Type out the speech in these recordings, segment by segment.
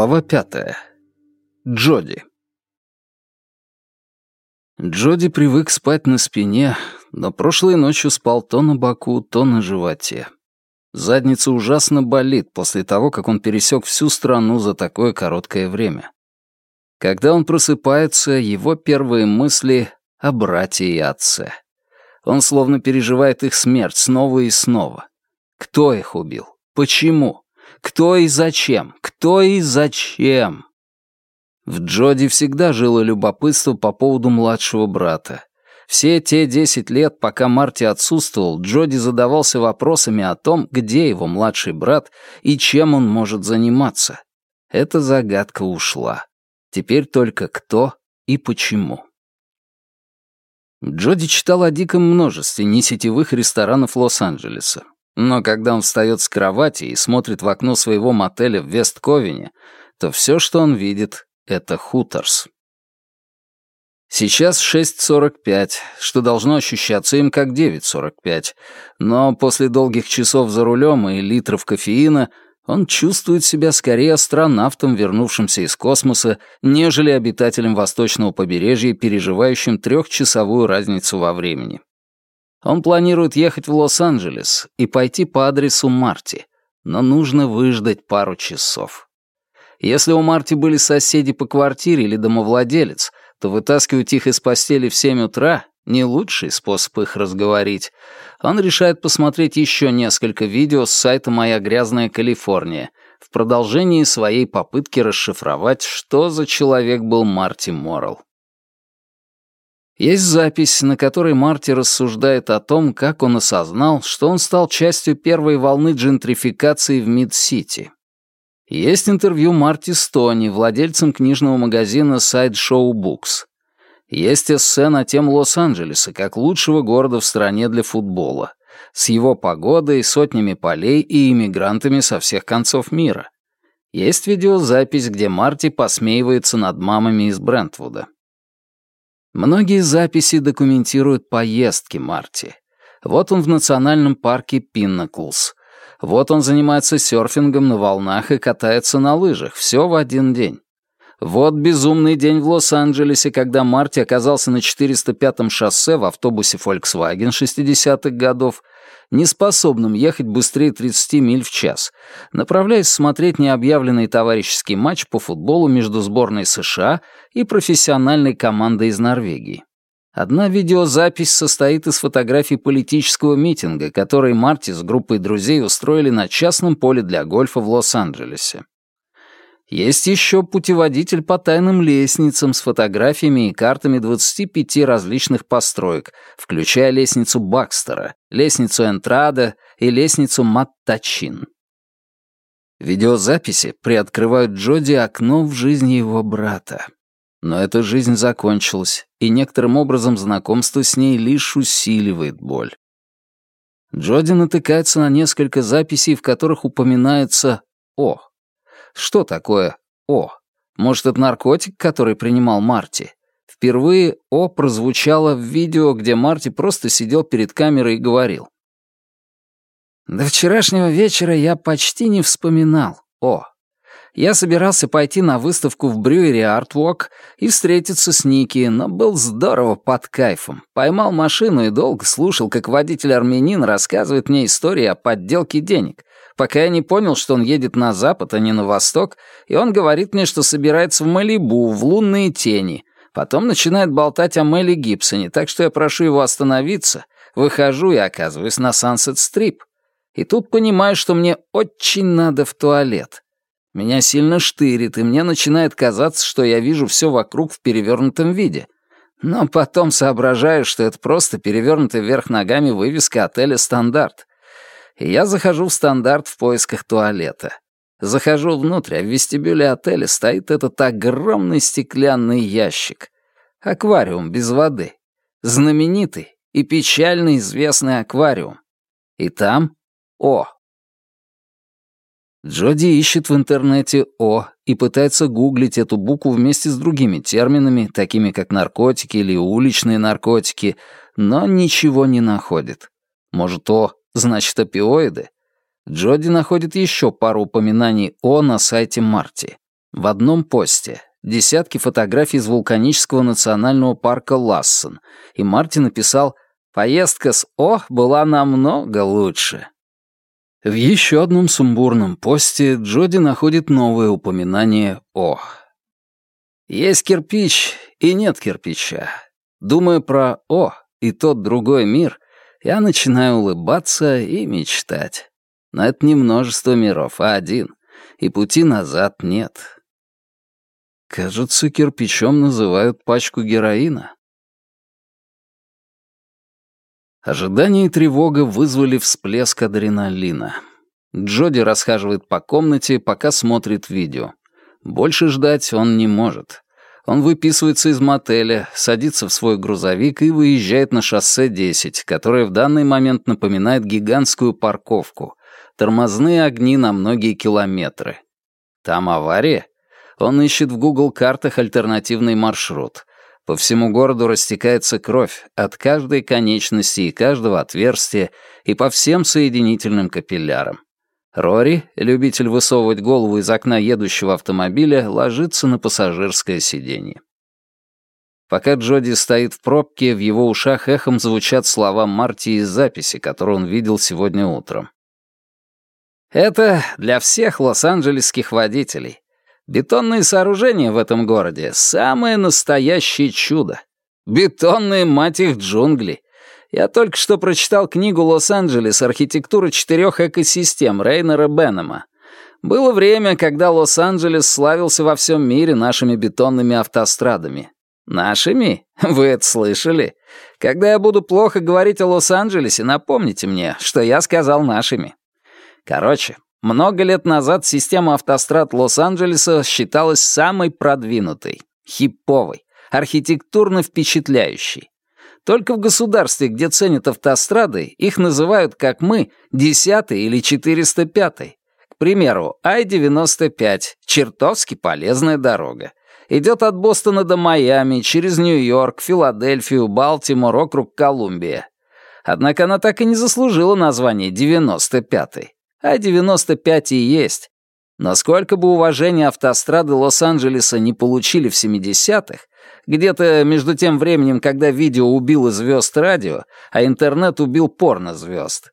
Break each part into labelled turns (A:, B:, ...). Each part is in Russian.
A: Глава пятая. Джоди. Джоди привык спать на спине, но прошлой ночью спал то на боку, то на животе. Задница ужасно болит после того, как он пересек всю страну за такое короткое время. Когда он просыпается, его первые мысли о брате и отце. Он словно переживает их смерть снова и снова. Кто их убил? Почему? Кто и зачем? Кто и зачем? В Джоди всегда жило любопытство по поводу младшего брата. Все те десять лет, пока Марти отсутствовал, Джоди задавался вопросами о том, где его младший брат и чем он может заниматься. Эта загадка ушла. Теперь только кто и почему. Джоди читал о диком множестве несетевых ресторанов Лос-Анджелеса. Но когда он встает с кровати и смотрит в окно своего мотеля в Вест-Ковине, то все, что он видит, — это Хуторс. Сейчас 6.45, что должно ощущаться им как 9.45, но после долгих часов за рулем и литров кофеина он чувствует себя скорее астронавтом, вернувшимся из космоса, нежели обитателем восточного побережья, переживающим трехчасовую разницу во времени. Он планирует ехать в Лос-Анджелес и пойти по адресу Марти, но нужно выждать пару часов. Если у Марти были соседи по квартире или домовладелец, то вытаскивать их из постели в 7 утра — не лучший способ их разговорить. Он решает посмотреть еще несколько видео с сайта «Моя грязная Калифорния» в продолжении своей попытки расшифровать, что за человек был Марти Моррелл. Есть запись, на которой Марти рассуждает о том, как он осознал, что он стал частью первой волны джентрификации в Мид-Сити. Есть интервью Марти с Тони, владельцем книжного магазина Sideshow Books. Есть эссе на тему Лос-Анджелеса как лучшего города в стране для футбола, с его погодой, сотнями полей и иммигрантами со всех концов мира. Есть видеозапись, где Марти посмеивается над мамами из Брентвуда. Многие записи документируют поездки Марти. Вот он в национальном парке Пиннаклс. Вот он занимается серфингом на волнах и катается на лыжах. Все в один день. Вот безумный день в Лос-Анджелесе, когда Марти оказался на 405-м шоссе в автобусе Volkswagen 60-х годов, неспособным ехать быстрее 30 миль в час, направляясь смотреть необъявленный товарищеский матч по футболу между сборной США и профессиональной командой из Норвегии. Одна видеозапись состоит из фотографий политического митинга, который Марти с группой друзей устроили на частном поле для гольфа в Лос-Анджелесе. Есть еще путеводитель по тайным лестницам с фотографиями и картами 25 различных построек, включая лестницу Бакстера, лестницу Энтрада и лестницу Маттачин. Видеозаписи приоткрывают Джоди окно в жизни его брата. Но эта жизнь закончилась, и некоторым образом знакомство с ней лишь усиливает боль. Джоди натыкается на несколько записей, в которых упоминается «О». Что такое «О»? Может, это наркотик, который принимал Марти? Впервые «О» прозвучало в видео, где Марти просто сидел перед камерой и говорил. До вчерашнего вечера я почти не вспоминал «О». Я собирался пойти на выставку в Брюере Артвок и встретиться с Ники, но был здорово под кайфом. Поймал машину и долго слушал, как водитель-армянин рассказывает мне истории о подделке денег, пока я не понял, что он едет на запад, а не на восток, и он говорит мне, что собирается в Малибу, в лунные тени. Потом начинает болтать о Мелли Гибсоне, так что я прошу его остановиться, выхожу и оказываюсь на Сансет-стрип. И тут понимаю, что мне очень надо в туалет. Меня сильно штырит, и мне начинает казаться, что я вижу все вокруг в перевернутом виде. Но потом соображаю, что это просто перевернутая вверх ногами вывеска отеля «Стандарт» я захожу в стандарт в поисках туалета. Захожу внутрь, а в вестибюле отеля стоит этот огромный стеклянный ящик. Аквариум без воды. Знаменитый и печально известный аквариум. И там О. Джоди ищет в интернете О и пытается гуглить эту букву вместе с другими терминами, такими как наркотики или уличные наркотики, но ничего не находит. Может, О Значит, опиоиды? Джоди находит еще пару упоминаний О на сайте Марти. В одном посте десятки фотографий из вулканического национального парка Лассен, и Марти написал «Поездка с О была намного лучше». В еще одном сумбурном посте Джоди находит новое упоминание О. Есть кирпич и нет кирпича. Думая про О и тот другой мир, я начинаю улыбаться и мечтать. Но это не множество миров, а один, и пути назад нет. Кажется, кирпичом называют пачку героина. Ожидание и тревога вызвали всплеск адреналина. Джоди расхаживает по комнате, пока смотрит видео. Больше ждать он не может. Он выписывается из мотеля, садится в свой грузовик и выезжает на шоссе 10, которое в данный момент напоминает гигантскую парковку. Тормозные огни на многие километры. Там авария? Он ищет в Google картах альтернативный маршрут. По всему городу растекается кровь от каждой конечности и каждого отверстия и по всем соединительным капиллярам. Рори, любитель высовывать голову из окна едущего автомобиля, ложится на пассажирское сиденье. Пока Джоди стоит в пробке, в его ушах эхом звучат слова Марти из записи, которую он видел сегодня утром. «Это для всех лос-анджелесских водителей. Бетонные сооружения в этом городе — самое настоящее чудо. Бетонные, мать их, джунгли. Я только что прочитал книгу «Лос-Анджелес. Архитектура четырех экосистем» Рейнера Беннема. Было время, когда Лос-Анджелес славился во всем мире нашими бетонными автострадами. Нашими? Вы это слышали? Когда я буду плохо говорить о Лос-Анджелесе, напомните мне, что я сказал нашими. Короче, много лет назад система автострад Лос-Анджелеса считалась самой продвинутой, хиповой, архитектурно впечатляющей. Только в государстве, где ценят автострады, их называют, как мы, 10 или 405. К примеру, Ай-95 — чертовски полезная дорога. Идет от Бостона до Майами, через Нью-Йорк, Филадельфию, Балтимор, округ Колумбия. Однако она так и не заслужила название 95-й а 95 и есть. Но сколько бы уважения автострады Лос-Анджелеса не получили в 70-х, где-то между тем временем, когда видео убило звезд радио, а интернет убил порно-звезд,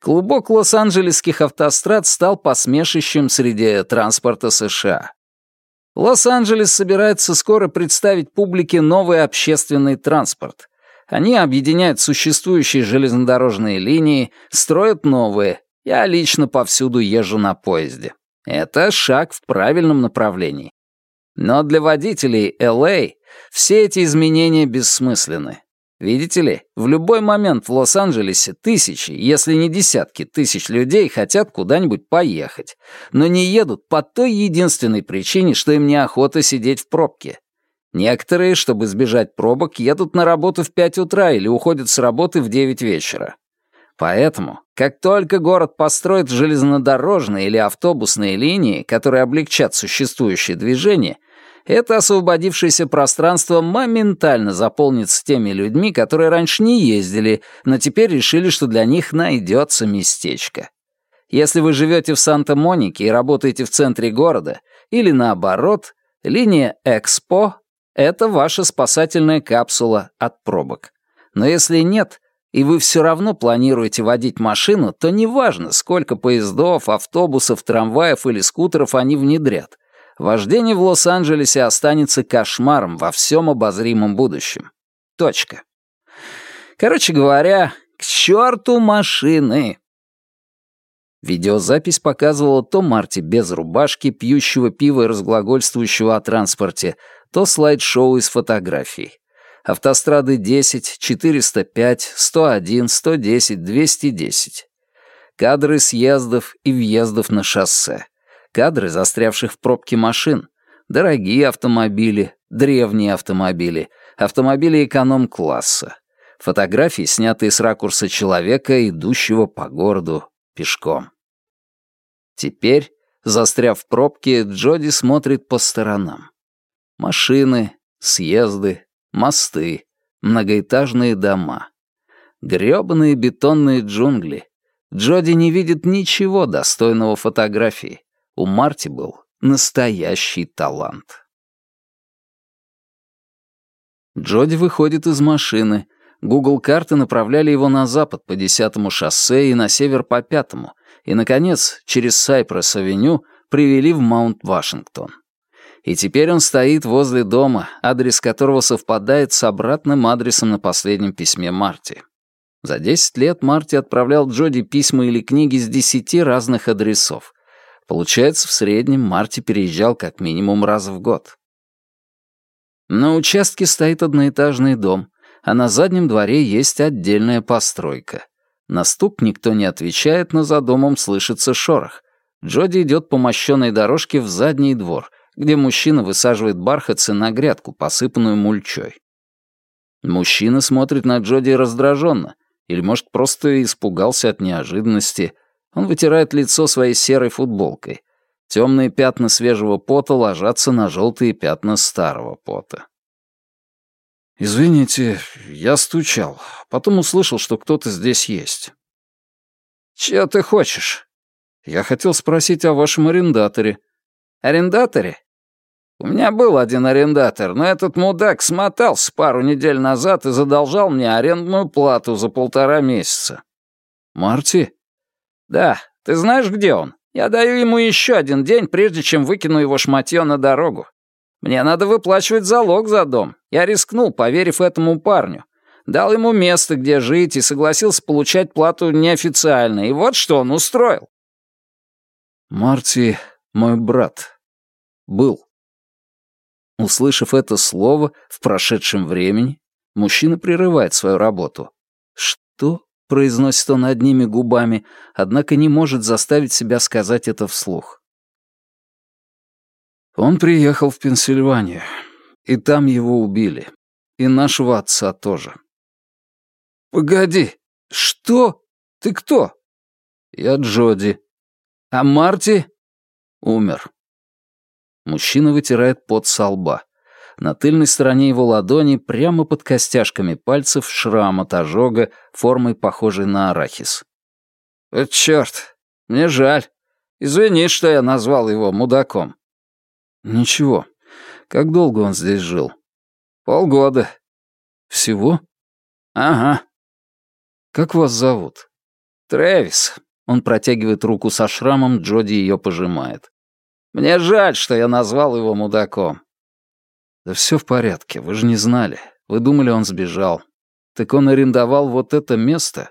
A: клубок лос-анджелесских автострад стал посмешищем среди транспорта США. Лос-Анджелес собирается скоро представить публике новый общественный транспорт. Они объединяют существующие железнодорожные линии, строят новые, я лично повсюду езжу на поезде. Это шаг в правильном направлении. Но для водителей LA все эти изменения бессмысленны. Видите ли, в любой момент в Лос-Анджелесе тысячи, если не десятки тысяч людей хотят куда-нибудь поехать, но не едут по той единственной причине, что им неохота сидеть в пробке. Некоторые, чтобы избежать пробок, едут на работу в 5 утра или уходят с работы в 9 вечера. Поэтому, как только город построит железнодорожные или автобусные линии, которые облегчат существующее движение, это освободившееся пространство моментально заполнится теми людьми, которые раньше не ездили, но теперь решили, что для них найдется местечко. Если вы живете в Санта-Монике и работаете в центре города, или наоборот, линия Экспо — это ваша спасательная капсула от пробок. Но если нет — и вы все равно планируете водить машину, то неважно, сколько поездов, автобусов, трамваев или скутеров они внедрят. Вождение в Лос-Анджелесе останется кошмаром во всем обозримом будущем. Точка. Короче говоря, к черту машины. Видеозапись показывала то Марти без рубашки, пьющего пива и разглагольствующего о транспорте, то слайд-шоу из фотографий. Автострады 10, 405, 101, 110, 210. Кадры съездов и въездов на шоссе. Кадры застрявших в пробке машин. Дорогие автомобили, древние автомобили, автомобили эконом-класса. Фотографии, снятые с ракурса человека, идущего по городу пешком. Теперь, застряв в пробке, Джоди смотрит по сторонам. Машины, съезды, мосты, многоэтажные дома. грёбаные бетонные джунгли. Джоди не видит ничего достойного фотографии. У Марти был настоящий талант. Джоди выходит из машины. Google карты направляли его на запад по 10-му шоссе и на север по 5-му, и, наконец, через Сайпресс-авеню привели в Маунт-Вашингтон. И теперь он стоит возле дома, адрес которого совпадает с обратным адресом на последнем письме Марти. За 10 лет Марти отправлял Джоди письма или книги с 10 разных адресов. Получается, в среднем Марти переезжал как минимум раз в год. На участке стоит одноэтажный дом, а на заднем дворе есть отдельная постройка. На стук никто не отвечает, но за домом слышится шорох. Джоди идет по мощенной дорожке в задний двор, где мужчина высаживает бархатцы на грядку, посыпанную мульчой. Мужчина смотрит на Джоди раздраженно, или, может, просто испугался от неожиданности. Он вытирает лицо своей серой футболкой. Темные пятна свежего пота ложатся на желтые пятна старого пота. «Извините, я стучал. Потом услышал, что кто-то здесь есть». «Чего ты хочешь?» «Я хотел спросить о вашем арендаторе». «Арендаторе? У меня был один арендатор, но этот мудак смотался пару недель назад и задолжал мне арендную плату за полтора месяца». «Марти?» «Да. Ты знаешь, где он?» Я даю ему еще один день, прежде чем выкину его шматье на дорогу. Мне надо выплачивать залог за дом. Я рискнул, поверив этому парню. Дал ему место, где жить, и согласился получать плату неофициально. И вот что он устроил. Марти — мой брат. Был. Услышав это слово в прошедшем времени, мужчина прерывает свою работу. Что? Произносит он одними губами, однако не может заставить себя сказать это вслух. Он приехал в Пенсильванию, и там его убили. И нашего отца тоже. «Погоди, что? Ты кто?» «Я Джоди. А Марти?» «Умер». Мужчина вытирает пот со лба. На тыльной стороне его ладони, прямо под костяшками пальцев, шрам от ожога, формой похожей на арахис. «Э, «Чёрт, мне жаль. Извини, что я назвал его мудаком». «Ничего. Как долго он здесь жил?» «Полгода». «Всего?» «Ага». «Как вас зовут?» «Трэвис». Он протягивает руку со шрамом, Джоди ее пожимает. «Мне жаль, что я назвал его мудаком. «Да все в порядке, вы же не знали. Вы думали, он сбежал. Так он арендовал вот это место?»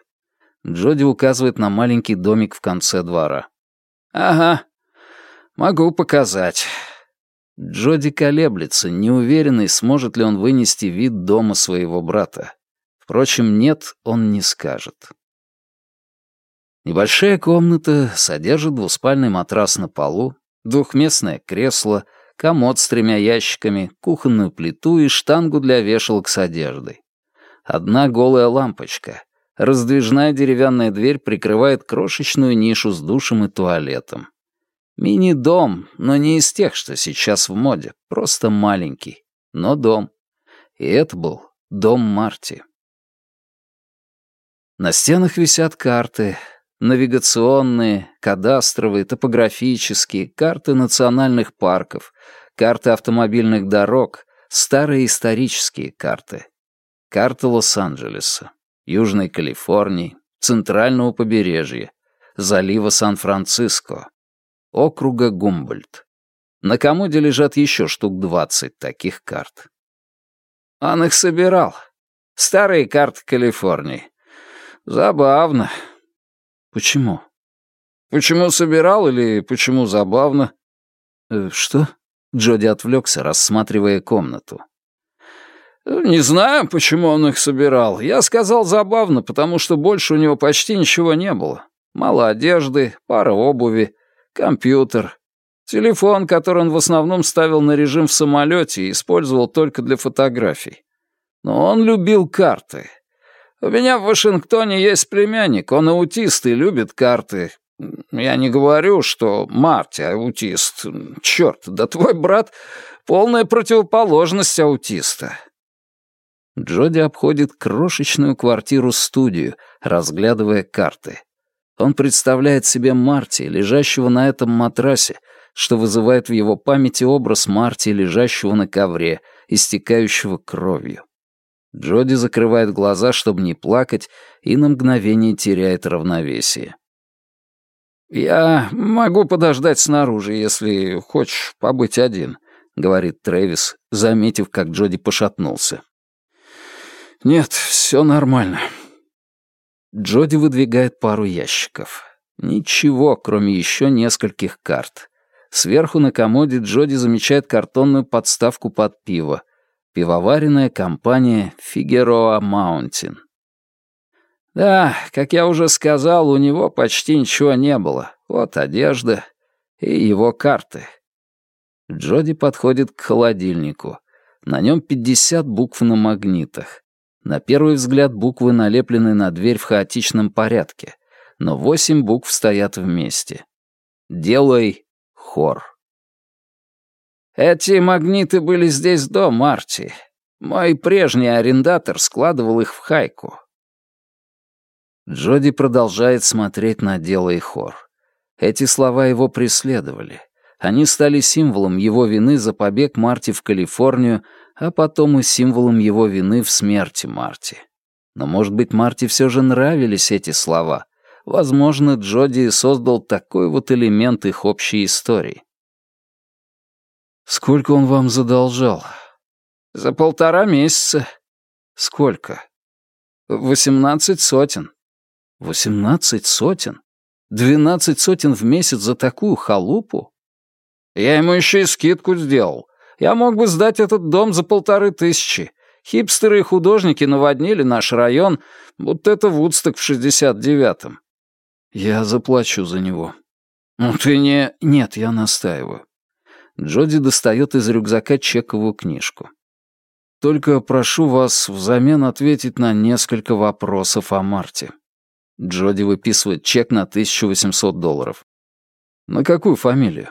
A: Джоди указывает на маленький домик в конце двора. «Ага, могу показать». Джоди колеблется, неуверенный, сможет ли он вынести вид дома своего брата. Впрочем, нет, он не скажет. Небольшая комната содержит двуспальный матрас на полу, двухместное кресло — комод с тремя ящиками, кухонную плиту и штангу для вешалок с одеждой. Одна голая лампочка. Раздвижная деревянная дверь прикрывает крошечную нишу с душем и туалетом. Мини-дом, но не из тех, что сейчас в моде, просто маленький, но дом. И это был дом Марти. На стенах висят карты, навигационные, кадастровые, топографические, карты национальных парков, карты автомобильных дорог, старые исторические карты. Карта Лос-Анджелеса, Южной Калифорнии, Центрального побережья, залива Сан-Франциско, округа Гумбольдт. На комоде лежат еще штук двадцать таких карт. Он их собирал. Старые карты Калифорнии. Забавно. Почему? Почему собирал или почему забавно? Э, что? Джоди отвлекся, рассматривая комнату. «Не знаю, почему он их собирал. Я сказал забавно, потому что больше у него почти ничего не было. Мало одежды, пара обуви, компьютер, телефон, который он в основном ставил на режим в самолете и использовал только для фотографий. Но он любил карты. У меня в Вашингтоне есть племянник, он аутист и любит карты. Я не говорю, что Марти аутист. Черт, да твой брат — полная противоположность аутиста. Джоди обходит крошечную квартиру-студию, разглядывая карты. Он представляет себе Марти, лежащего на этом матрасе, что вызывает в его памяти образ Марти, лежащего на ковре, истекающего кровью. Джоди закрывает глаза, чтобы не плакать, и на мгновение теряет равновесие. «Я могу подождать снаружи, если хочешь побыть один», — говорит Трэвис, заметив, как Джоди пошатнулся. «Нет, все нормально». Джоди выдвигает пару ящиков. Ничего, кроме еще нескольких карт. Сверху на комоде Джоди замечает картонную подставку под пиво. Пивоваренная компания «Фигероа Маунтин». Да, как я уже сказал, у него почти ничего не было. Вот одежда и его карты. Джоди подходит к холодильнику. На нем 50 букв на магнитах. На первый взгляд буквы налеплены на дверь в хаотичном порядке, но восемь букв стоят вместе. «Делай хор». «Эти магниты были здесь до Марти. Мой прежний арендатор складывал их в хайку». Джоди продолжает смотреть на «Делай хор». Эти слова его преследовали. Они стали символом его вины за побег Марти в Калифорнию а потом и символом его вины в смерти Марти. Но, может быть, Марти все же нравились эти слова. Возможно, Джоди создал такой вот элемент их общей истории. «Сколько он вам задолжал?» «За полтора месяца». «Сколько?» «Восемнадцать сотен». «Восемнадцать сотен? Двенадцать сотен в месяц за такую халупу?» «Я ему еще и скидку сделал. Я мог бы сдать этот дом за полторы тысячи. Хипстеры и художники наводнили наш район, будто это Вудсток в 69-м. Я заплачу за него. Ну ты не... Нет, я настаиваю. Джоди достает из рюкзака чековую книжку. Только прошу вас взамен ответить на несколько вопросов о Марте. Джоди выписывает чек на 1800 долларов. На какую фамилию?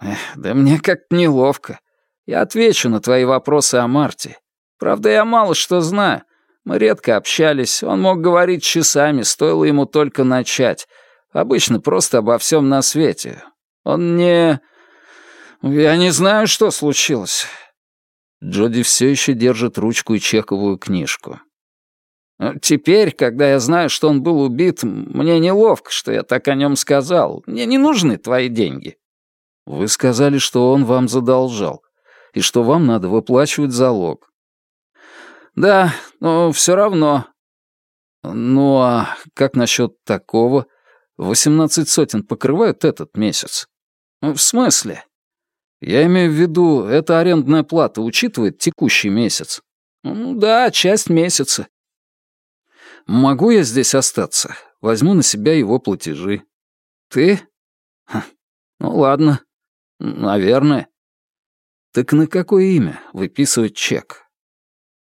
A: Эх, да мне как-то неловко. Я отвечу на твои вопросы о Марте. Правда, я мало что знаю. Мы редко общались, он мог говорить часами, стоило ему только начать. Обычно просто обо всем на свете. Он не... Я не знаю, что случилось. Джоди все еще держит ручку и чековую книжку. Теперь, когда я знаю, что он был убит, мне неловко, что я так о нем сказал. Мне не нужны твои деньги. Вы сказали, что он вам задолжал и что вам надо выплачивать залог. Да, но все равно. Ну а как насчет такого? Восемнадцать сотен покрывают этот месяц. В смысле? Я имею в виду, эта арендная плата учитывает текущий месяц. Ну да, часть месяца. Могу я здесь остаться? Возьму на себя его платежи. Ты? Ну ладно. Наверное. Так на какое имя выписывать чек?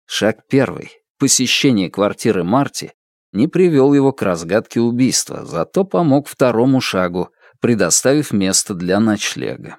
A: Шаг первый. Посещение квартиры Марти не привел его к разгадке убийства, зато помог второму шагу, предоставив место для ночлега.